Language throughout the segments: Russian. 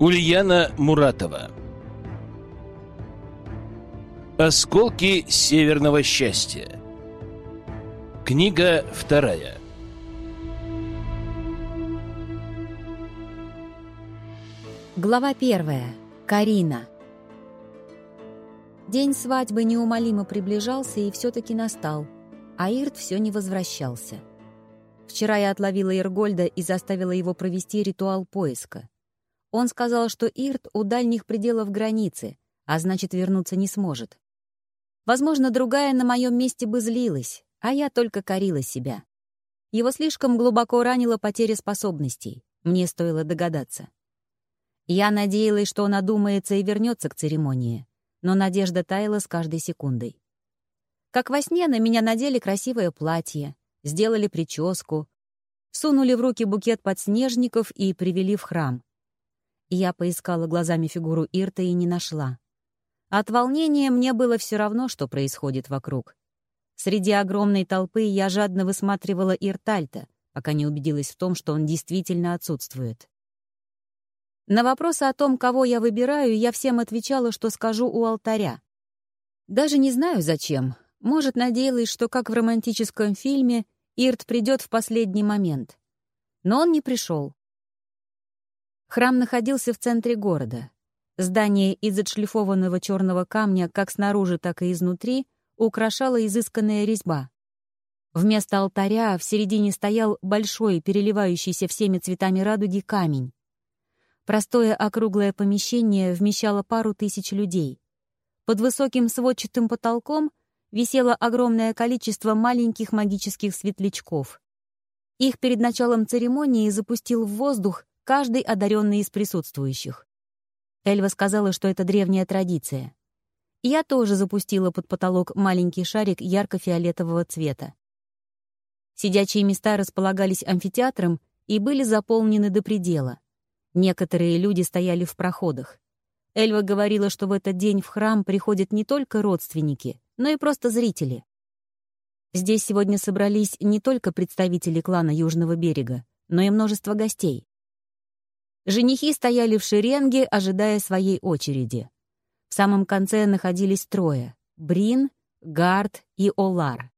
Ульяна Муратова Осколки северного счастья Книга вторая Глава первая. Карина. День свадьбы неумолимо приближался и все-таки настал, а Ирт все не возвращался. Вчера я отловила Иргольда и заставила его провести ритуал поиска. Он сказал, что Ирт у дальних пределов границы, а значит, вернуться не сможет. Возможно, другая на моем месте бы злилась, а я только корила себя. Его слишком глубоко ранила потеря способностей. Мне стоило догадаться. Я надеялась, что он одумается и вернется к церемонии, но надежда таяла с каждой секундой. Как во сне на меня надели красивое платье, сделали прическу, сунули в руки букет подснежников и привели в храм. Я поискала глазами фигуру Ирта и не нашла. От волнения мне было все равно, что происходит вокруг. Среди огромной толпы я жадно высматривала Иртальта, пока не убедилась в том, что он действительно отсутствует. На вопросы о том, кого я выбираю, я всем отвечала, что скажу у алтаря. Даже не знаю, зачем. Может, надеялась, что, как в романтическом фильме, Ирт придет в последний момент. Но он не пришел. Храм находился в центре города. Здание из отшлифованного черного камня как снаружи, так и изнутри украшала изысканная резьба. Вместо алтаря в середине стоял большой, переливающийся всеми цветами радуги камень. Простое округлое помещение вмещало пару тысяч людей. Под высоким сводчатым потолком висело огромное количество маленьких магических светлячков. Их перед началом церемонии запустил в воздух каждый одаренный из присутствующих. Эльва сказала, что это древняя традиция. Я тоже запустила под потолок маленький шарик ярко-фиолетового цвета. Сидячие места располагались амфитеатром и были заполнены до предела. Некоторые люди стояли в проходах. Эльва говорила, что в этот день в храм приходят не только родственники, но и просто зрители. Здесь сегодня собрались не только представители клана Южного берега, но и множество гостей. Женихи стояли в шеренге, ожидая своей очереди. В самом конце находились трое — Брин, Гард и Олар.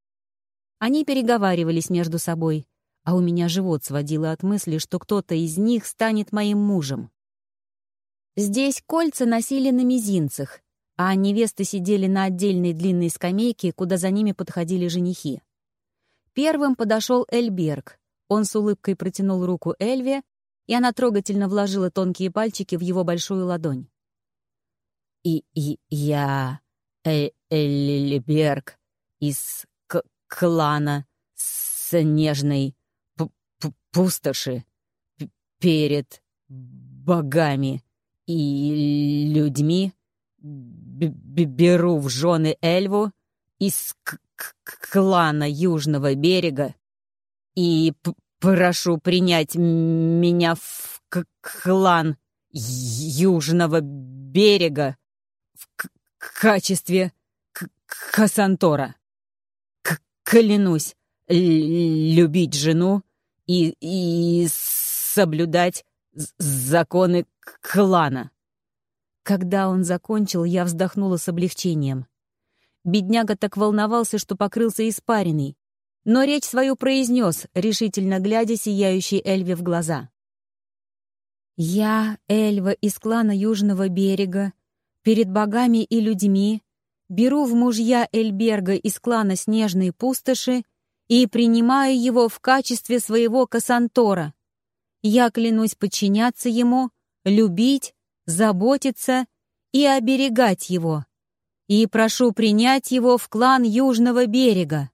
Они переговаривались между собой, а у меня живот сводило от мысли, что кто-то из них станет моим мужем. Здесь кольца носили на мизинцах, а невесты сидели на отдельной длинной скамейке, куда за ними подходили женихи. Первым подошел Эльберг. Он с улыбкой протянул руку Эльве, и она трогательно вложила тонкие пальчики в его большую ладонь. «И, и я э из к клана Снежной пустоши перед богами и людьми, беру в жены Эльву из клана Южного берега и Прошу принять меня в клан Южного берега в качестве Кассантора. Клянусь любить жену и, и соблюдать законы клана. Когда он закончил, я вздохнула с облегчением. Бедняга так волновался, что покрылся испариной но речь свою произнес, решительно глядя сияющей Эльве в глаза. «Я, Эльва из клана Южного берега, перед богами и людьми, беру в мужья Эльберга из клана Снежной пустоши и принимаю его в качестве своего Кассантора. Я клянусь подчиняться ему, любить, заботиться и оберегать его. И прошу принять его в клан Южного берега.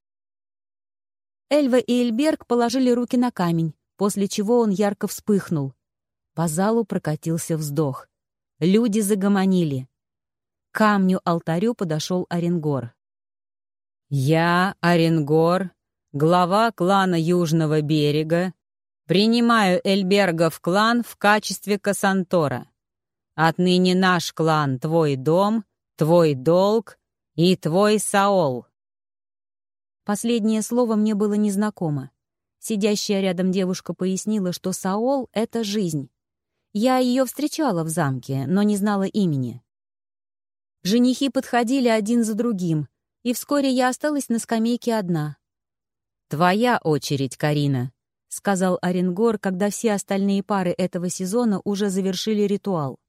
Эльва и Эльберг положили руки на камень, после чего он ярко вспыхнул. По залу прокатился вздох. Люди загомонили. К камню-алтарю подошел Оренгор. «Я, Оренгор, глава клана Южного берега, принимаю Эльберга в клан в качестве Кассантора. Отныне наш клан — твой дом, твой долг и твой Саол. Последнее слово мне было незнакомо. Сидящая рядом девушка пояснила, что Саол — это жизнь. Я ее встречала в замке, но не знала имени. Женихи подходили один за другим, и вскоре я осталась на скамейке одна. «Твоя очередь, Карина», — сказал Оренгор, когда все остальные пары этого сезона уже завершили ритуал.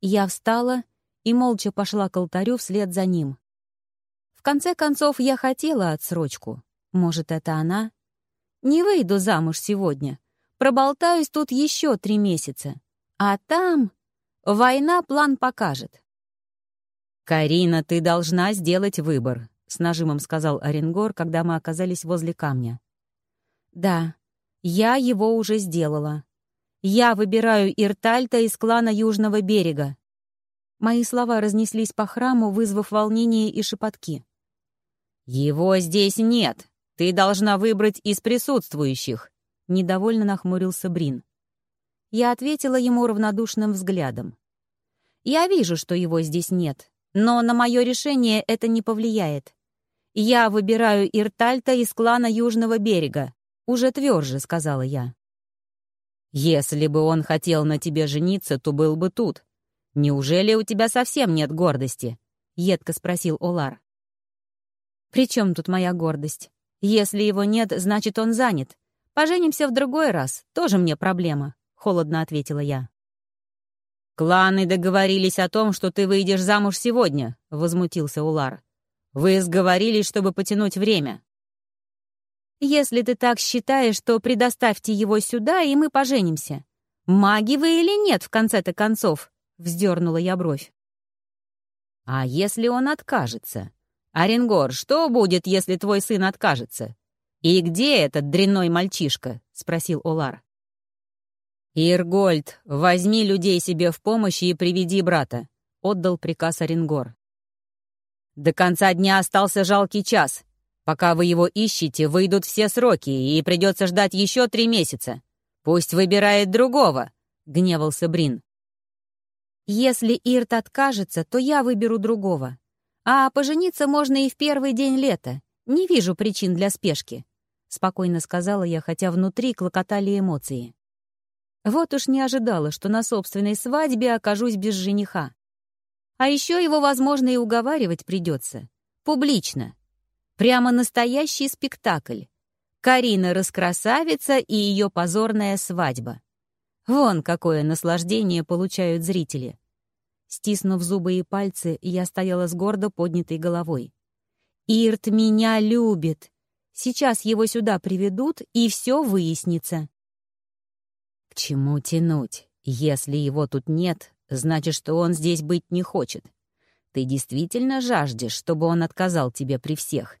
Я встала и молча пошла к алтарю вслед за ним. В конце концов, я хотела отсрочку. Может, это она? Не выйду замуж сегодня. Проболтаюсь тут еще три месяца. А там... Война план покажет. «Карина, ты должна сделать выбор», — с нажимом сказал Оренгор, когда мы оказались возле камня. «Да, я его уже сделала. Я выбираю Иртальта из клана Южного берега». Мои слова разнеслись по храму, вызвав волнение и шепотки. «Его здесь нет. Ты должна выбрать из присутствующих», — недовольно нахмурился Брин. Я ответила ему равнодушным взглядом. «Я вижу, что его здесь нет, но на мое решение это не повлияет. Я выбираю Иртальта из клана Южного берега. Уже тверже, сказала я. Если бы он хотел на тебе жениться, то был бы тут. Неужели у тебя совсем нет гордости? Едко спросил Олар. При чем тут моя гордость? Если его нет, значит, он занят. Поженимся в другой раз, тоже мне проблема, холодно ответила я. «Кланы договорились о том, что ты выйдешь замуж сегодня», — возмутился Улар. «Вы сговорились, чтобы потянуть время». «Если ты так считаешь, то предоставьте его сюда, и мы поженимся. Маги вы или нет, в конце-то концов?» — вздернула я бровь. «А если он откажется? Оренгор, что будет, если твой сын откажется? И где этот дрянной мальчишка?» — спросил Олар. «Иргольд, возьми людей себе в помощь и приведи брата», — отдал приказ Оренгор. «До конца дня остался жалкий час. Пока вы его ищете, выйдут все сроки, и придется ждать еще три месяца. Пусть выбирает другого», — гневался Брин. «Если Ирт откажется, то я выберу другого. А пожениться можно и в первый день лета. Не вижу причин для спешки», — спокойно сказала я, хотя внутри клокотали эмоции. Вот уж не ожидала, что на собственной свадьбе окажусь без жениха. А еще его, возможно, и уговаривать придется. Публично. Прямо настоящий спектакль. Карина раскрасавица и ее позорная свадьба. Вон какое наслаждение получают зрители. Стиснув зубы и пальцы, я стояла с гордо поднятой головой. «Ирт меня любит. Сейчас его сюда приведут, и все выяснится чему тянуть? Если его тут нет, значит, что он здесь быть не хочет. Ты действительно жаждешь, чтобы он отказал тебе при всех.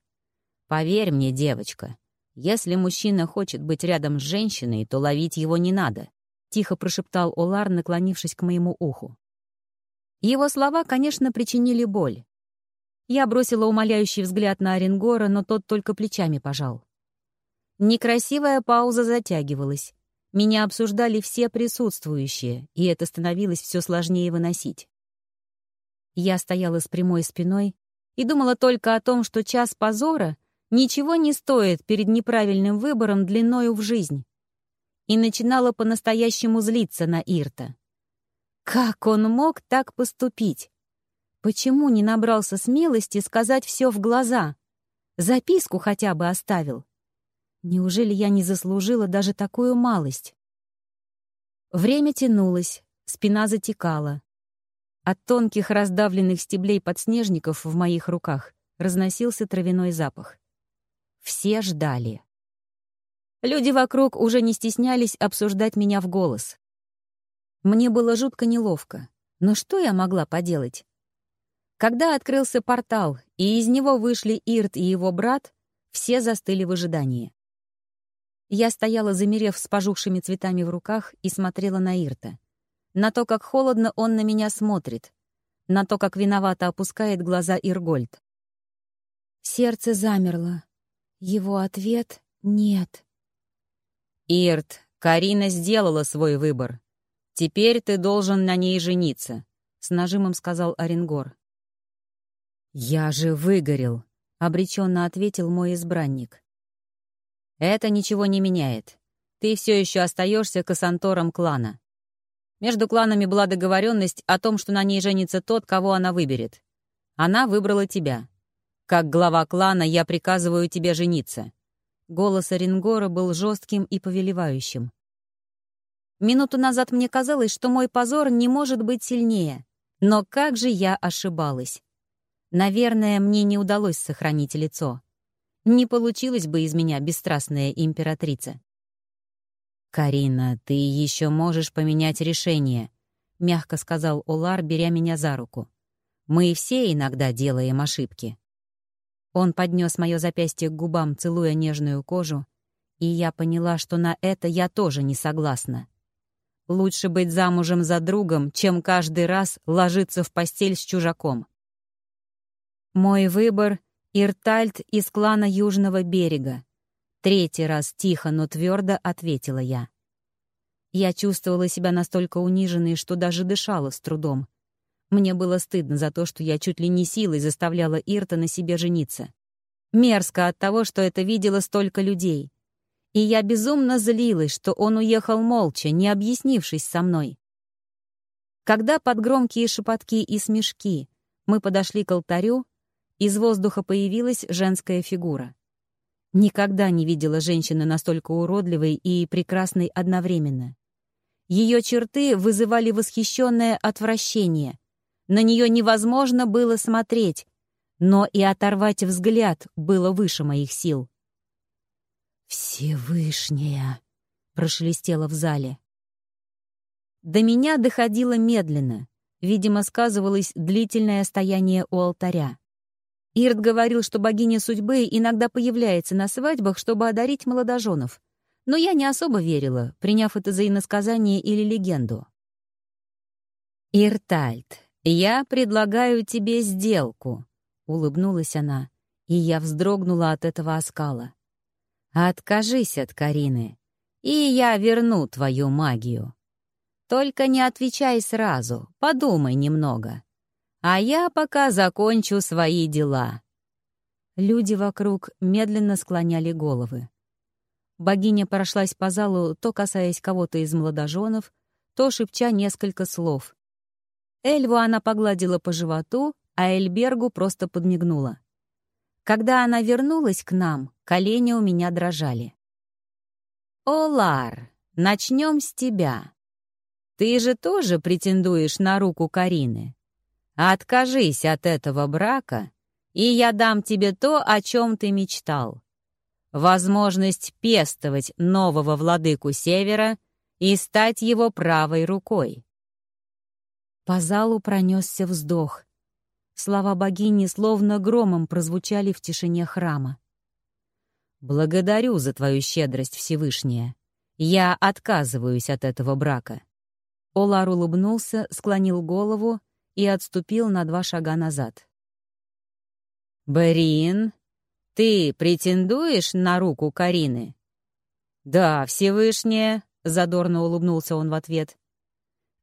Поверь мне, девочка, если мужчина хочет быть рядом с женщиной, то ловить его не надо», — тихо прошептал Олар, наклонившись к моему уху. Его слова, конечно, причинили боль. Я бросила умоляющий взгляд на Оренгора, но тот только плечами пожал. Некрасивая пауза затягивалась. Меня обсуждали все присутствующие, и это становилось все сложнее выносить. Я стояла с прямой спиной и думала только о том, что час позора ничего не стоит перед неправильным выбором длиною в жизнь. И начинала по-настоящему злиться на Ирта. Как он мог так поступить? Почему не набрался смелости сказать все в глаза? Записку хотя бы оставил. Неужели я не заслужила даже такую малость? Время тянулось, спина затекала. От тонких раздавленных стеблей подснежников в моих руках разносился травяной запах. Все ждали. Люди вокруг уже не стеснялись обсуждать меня в голос. Мне было жутко неловко, но что я могла поделать? Когда открылся портал, и из него вышли Ирт и его брат, все застыли в ожидании. Я стояла, замерев с пожухшими цветами в руках, и смотрела на Ирта. На то, как холодно он на меня смотрит. На то, как виновато опускает глаза Иргольд. Сердце замерло. Его ответ — нет. «Ирт, Карина сделала свой выбор. Теперь ты должен на ней жениться», — с нажимом сказал Оренгор. «Я же выгорел», — обреченно ответил мой избранник. Это ничего не меняет. Ты все еще остаешься кассантором клана. Между кланами была договоренность о том, что на ней женится тот, кого она выберет. Она выбрала тебя. Как глава клана я приказываю тебе жениться». Голос Оренгора был жестким и повелевающим. Минуту назад мне казалось, что мой позор не может быть сильнее. Но как же я ошибалась. Наверное, мне не удалось сохранить лицо. Не получилось бы из меня бесстрастная императрица. «Карина, ты еще можешь поменять решение», — мягко сказал Олар, беря меня за руку. «Мы все иногда делаем ошибки». Он поднес мое запястье к губам, целуя нежную кожу, и я поняла, что на это я тоже не согласна. Лучше быть замужем за другом, чем каждый раз ложиться в постель с чужаком. Мой выбор — Иртальт из клана Южного берега. Третий раз тихо, но твердо ответила я. Я чувствовала себя настолько униженной, что даже дышала с трудом. Мне было стыдно за то, что я чуть ли не силой заставляла Ирта на себе жениться. Мерзко от того, что это видело столько людей. И я безумно злилась, что он уехал молча, не объяснившись со мной. Когда под громкие шепотки и смешки мы подошли к алтарю, из воздуха появилась женская фигура. Никогда не видела женщины настолько уродливой и прекрасной одновременно. Ее черты вызывали восхищенное отвращение. На нее невозможно было смотреть, но и оторвать взгляд было выше моих сил. «Всевышняя!» — прошелестело в зале. До меня доходило медленно. Видимо, сказывалось длительное стояние у алтаря. Ирд говорил, что богиня судьбы иногда появляется на свадьбах, чтобы одарить молодоженов. Но я не особо верила, приняв это за иносказание или легенду. «Иртальд, я предлагаю тебе сделку», — улыбнулась она, и я вздрогнула от этого оскала. «Откажись от Карины, и я верну твою магию. Только не отвечай сразу, подумай немного а я пока закончу свои дела». Люди вокруг медленно склоняли головы. Богиня прошлась по залу, то касаясь кого-то из молодоженов, то шепча несколько слов. Эльву она погладила по животу, а Эльбергу просто подмигнула. Когда она вернулась к нам, колени у меня дрожали. «О, Лар, начнем с тебя. Ты же тоже претендуешь на руку Карины. Откажись от этого брака, и я дам тебе то, о чем ты мечтал. Возможность пестовать нового владыку Севера и стать его правой рукой. По залу пронесся вздох. Слова богини словно громом прозвучали в тишине храма. «Благодарю за твою щедрость, Всевышняя. Я отказываюсь от этого брака». Олар улыбнулся, склонил голову и отступил на два шага назад. «Барин, ты претендуешь на руку Карины?» «Да, Всевышняя», — задорно улыбнулся он в ответ.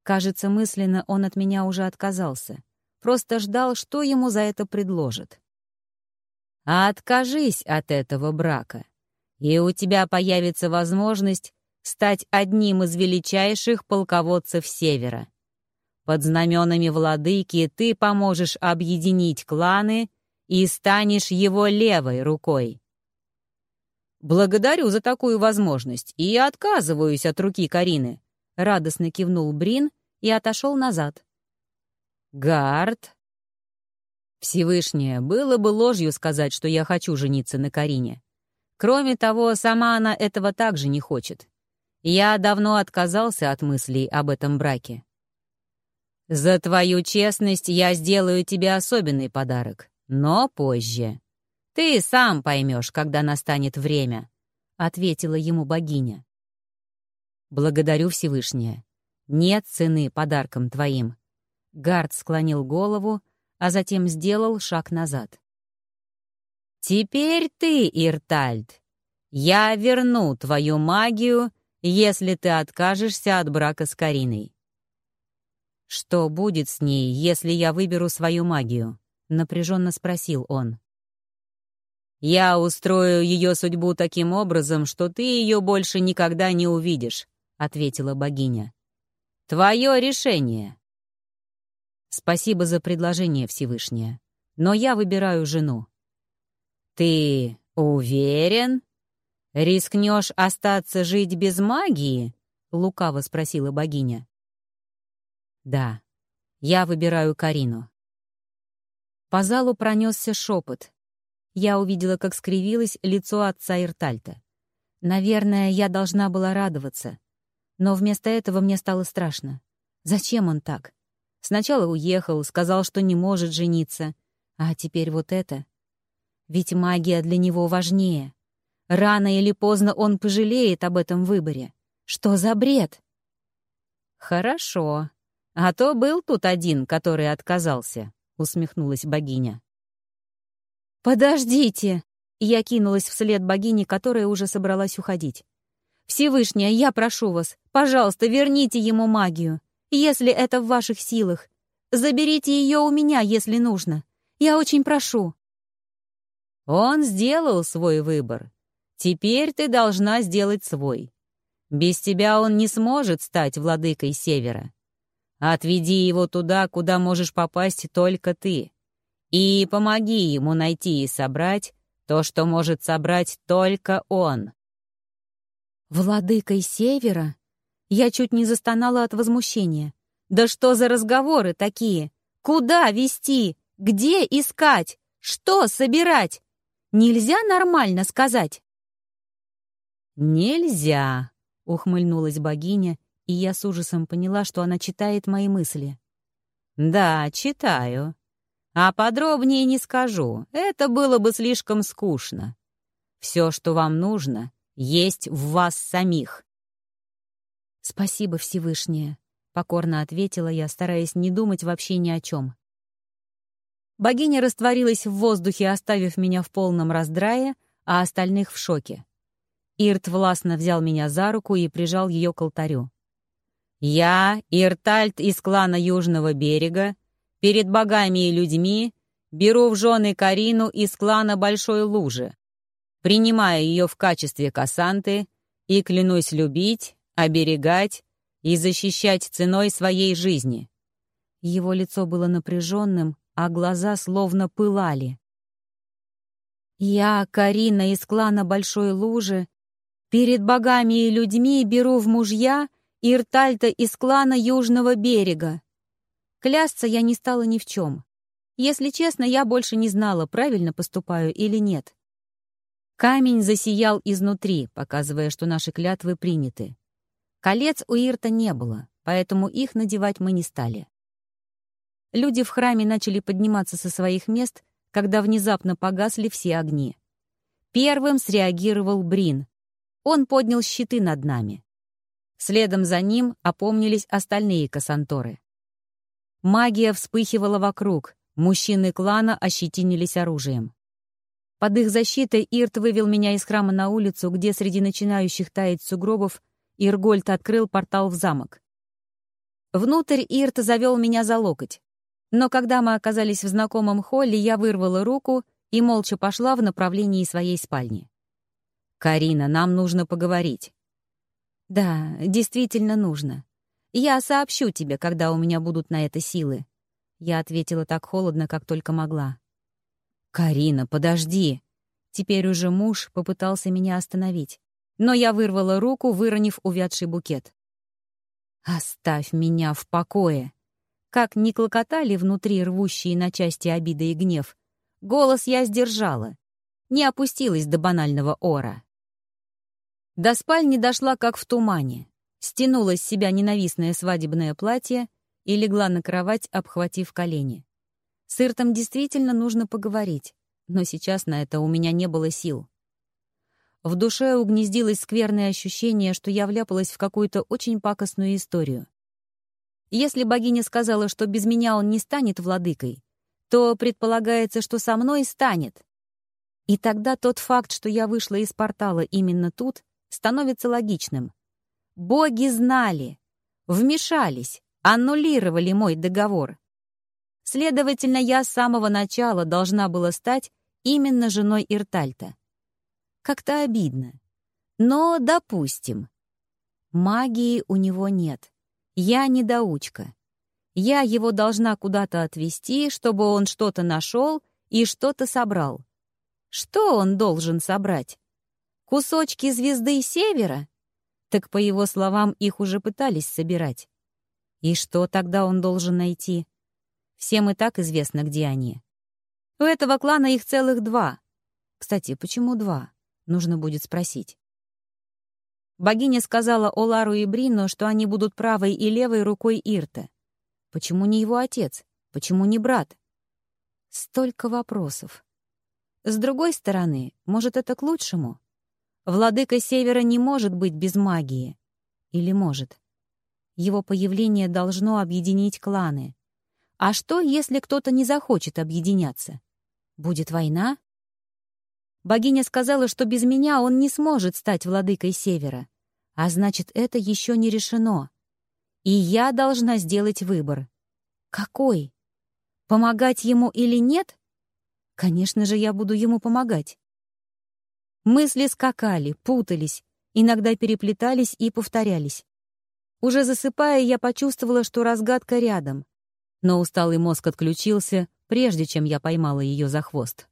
Кажется, мысленно он от меня уже отказался. Просто ждал, что ему за это предложат. «А откажись от этого брака, и у тебя появится возможность стать одним из величайших полководцев Севера. Под знаменами владыки ты поможешь объединить кланы и станешь его левой рукой. «Благодарю за такую возможность и отказываюсь от руки Карины», — радостно кивнул Брин и отошел назад. «Гард?» Всевышнее, было бы ложью сказать, что я хочу жениться на Карине. Кроме того, сама она этого также не хочет. Я давно отказался от мыслей об этом браке. «За твою честность я сделаю тебе особенный подарок, но позже. Ты сам поймешь, когда настанет время», — ответила ему богиня. «Благодарю Всевышнее. Нет цены подаркам твоим». Гард склонил голову, а затем сделал шаг назад. «Теперь ты, Иртальд. Я верну твою магию, если ты откажешься от брака с Кариной. «Что будет с ней, если я выберу свою магию?» — напряженно спросил он. «Я устрою ее судьбу таким образом, что ты ее больше никогда не увидишь», — ответила богиня. Твое решение. Спасибо за предложение, Всевышнее. Но я выбираю жену. Ты уверен? Рискнешь остаться жить без магии? Лукаво спросила богиня. Да, я выбираю Карину. По залу пронесся шепот. Я увидела, как скривилось лицо отца Иртальта. Наверное, я должна была радоваться. Но вместо этого мне стало страшно. Зачем он так? Сначала уехал, сказал, что не может жениться. А теперь вот это. Ведь магия для него важнее. Рано или поздно он пожалеет об этом выборе. Что за бред? Хорошо. А то был тут один, который отказался, усмехнулась богиня. Подождите! Я кинулась вслед богини, которая уже собралась уходить. «Всевышняя, я прошу вас, пожалуйста, верните ему магию, если это в ваших силах. Заберите ее у меня, если нужно. Я очень прошу». Он сделал свой выбор. Теперь ты должна сделать свой. Без тебя он не сможет стать владыкой Севера. Отведи его туда, куда можешь попасть только ты. И помоги ему найти и собрать то, что может собрать только он. «Владыкой Севера?» Я чуть не застонала от возмущения. «Да что за разговоры такие? Куда вести? Где искать? Что собирать? Нельзя нормально сказать?» «Нельзя», — ухмыльнулась богиня, и я с ужасом поняла, что она читает мои мысли. «Да, читаю. А подробнее не скажу, это было бы слишком скучно. Все, что вам нужно, есть в вас самих. «Спасибо, Всевышнее», — покорно ответила я, стараясь не думать вообще ни о чем. Богиня растворилась в воздухе, оставив меня в полном раздрае, а остальных в шоке. Ирт властно взял меня за руку и прижал ее к алтарю. «Я, Иртальт из клана Южного берега, Перед богами и людьми беру в жены Карину из клана Большой Лужи, принимая ее в качестве касанты и клянусь любить, оберегать и защищать ценой своей жизни». Его лицо было напряженным, а глаза словно пылали. «Я, Карина из клана Большой Лужи, перед богами и людьми беру в мужья Иртальта из клана Южного берега, Клясться я не стала ни в чем. Если честно, я больше не знала, правильно поступаю или нет. Камень засиял изнутри, показывая, что наши клятвы приняты. Колец у Ирта не было, поэтому их надевать мы не стали. Люди в храме начали подниматься со своих мест, когда внезапно погасли все огни. Первым среагировал Брин. Он поднял щиты над нами. Следом за ним опомнились остальные кассанторы. Магия вспыхивала вокруг, мужчины клана ощетинились оружием. Под их защитой Ирт вывел меня из храма на улицу, где среди начинающих таять сугробов Иргольд открыл портал в замок. Внутрь Ирт завел меня за локоть. Но когда мы оказались в знакомом холле, я вырвала руку и молча пошла в направлении своей спальни. «Карина, нам нужно поговорить». «Да, действительно нужно. «Я сообщу тебе, когда у меня будут на это силы». Я ответила так холодно, как только могла. «Карина, подожди!» Теперь уже муж попытался меня остановить, но я вырвала руку, выронив увядший букет. «Оставь меня в покое!» Как ни клокотали внутри рвущие на части обиды и гнев, голос я сдержала, не опустилась до банального ора. До спальни дошла, как в тумане стянула с себя ненавистное свадебное платье и легла на кровать, обхватив колени. С Иртом действительно нужно поговорить, но сейчас на это у меня не было сил. В душе угнездилось скверное ощущение, что я вляпалась в какую-то очень пакостную историю. Если богиня сказала, что без меня он не станет владыкой, то предполагается, что со мной станет. И тогда тот факт, что я вышла из портала именно тут, становится логичным — Боги знали, вмешались, аннулировали мой договор. Следовательно, я с самого начала должна была стать именно женой Иртальта. Как-то обидно. Но допустим. Магии у него нет. Я недоучка. Я его должна куда-то отвезти, чтобы он что-то нашел и что-то собрал. Что он должен собрать? Кусочки звезды Севера? Так, по его словам, их уже пытались собирать. И что тогда он должен найти? Всем и так известно, где они. У этого клана их целых два. Кстати, почему два? Нужно будет спросить. Богиня сказала Олару и Брину, что они будут правой и левой рукой Ирта. Почему не его отец? Почему не брат? Столько вопросов. С другой стороны, может, это к лучшему? Владыка Севера не может быть без магии. Или может? Его появление должно объединить кланы. А что, если кто-то не захочет объединяться? Будет война? Богиня сказала, что без меня он не сможет стать владыкой Севера. А значит, это еще не решено. И я должна сделать выбор. Какой? Помогать ему или нет? Конечно же, я буду ему помогать. Мысли скакали, путались, иногда переплетались и повторялись. Уже засыпая, я почувствовала, что разгадка рядом. Но усталый мозг отключился, прежде чем я поймала ее за хвост.